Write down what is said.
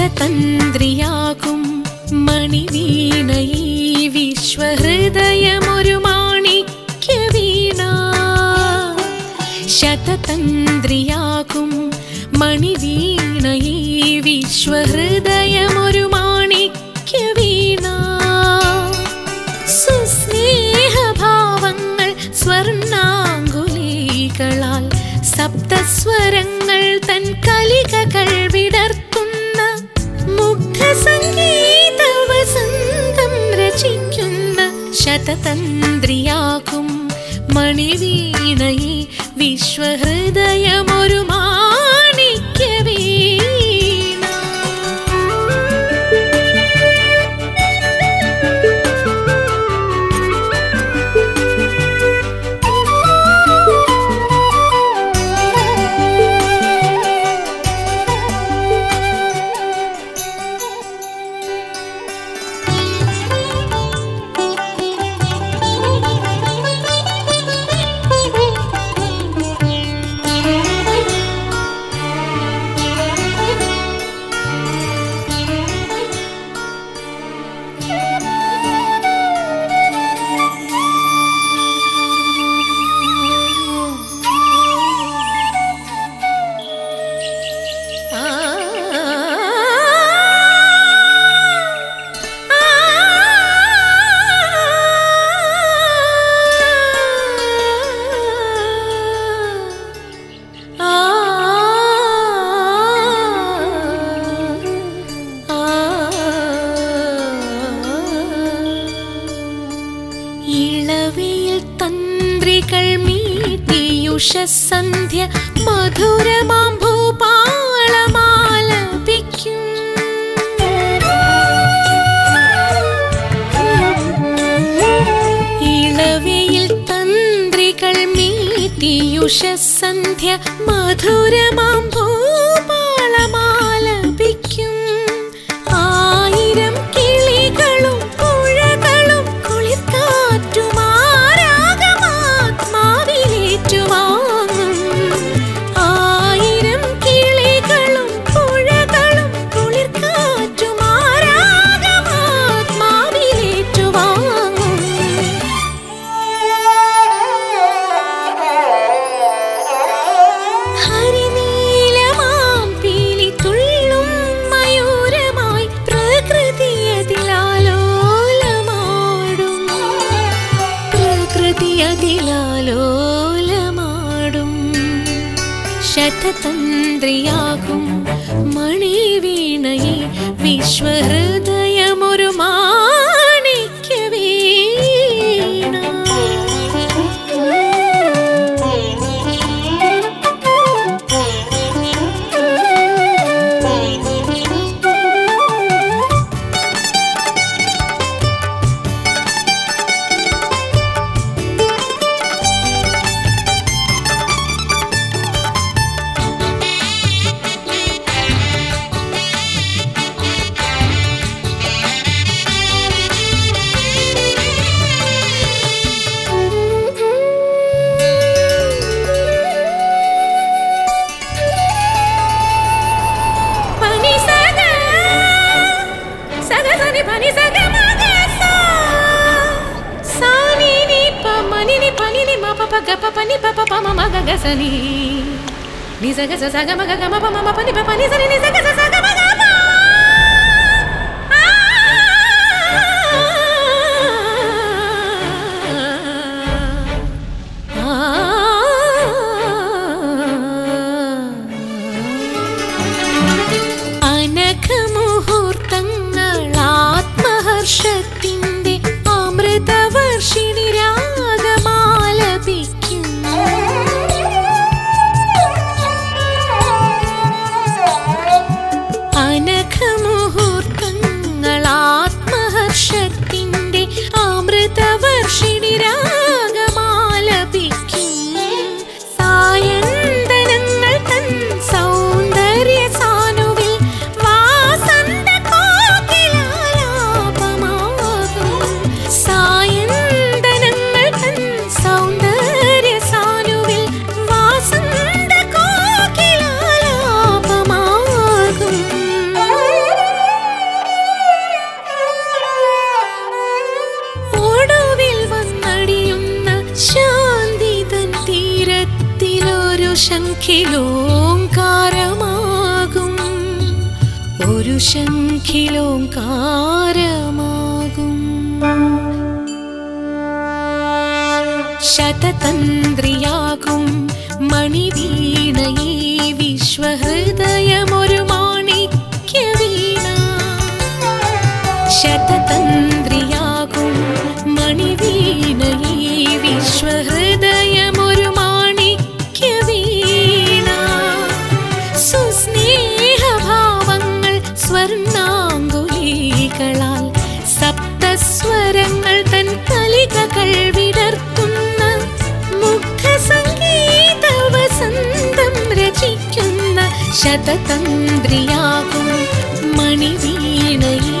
ശതതന്ത്രിയാകും മണിവീണയീ വിശ്വഹൃദയമൊരു മാണിക്യവീണ. ശതതന്ത്രിയാകും മണിവീണയീ വിശ്വഹൃദയമൊരു മാണിക്യവീണ. സുസ്നേഹഭാവങ്ങൾ സ്വർണാങ്കുലികളാൽ സപ്തസ്വരങ്ങൾ ശതതന്ത്രിയാകും മണിവീണയെ വിശ്വഹൃദയമൊരു മാണിക്യ മീട്ടിയുഷസന്ധ്യ മധുരമാം ഇളവയിൽ തന്ത്രികൾ മീതിയുഷസന്ധ്യ മധുരമാം शतन्त्रि मणि विश्वहृदयम పని పప పమ మగ గసని నిజ గస సగ మగ గమ పమ పని పప నిజని నిజ గస సగ మగ মুহূর্ত ശംഖിലോങ്കാരമാകും ഒരു ശംഖിലോങ്കാരമാകും. ശതതന്ത്രിയാകും മണിവീണയേ വിശ്വഹൃ शततन्त्र्या मणिवीणै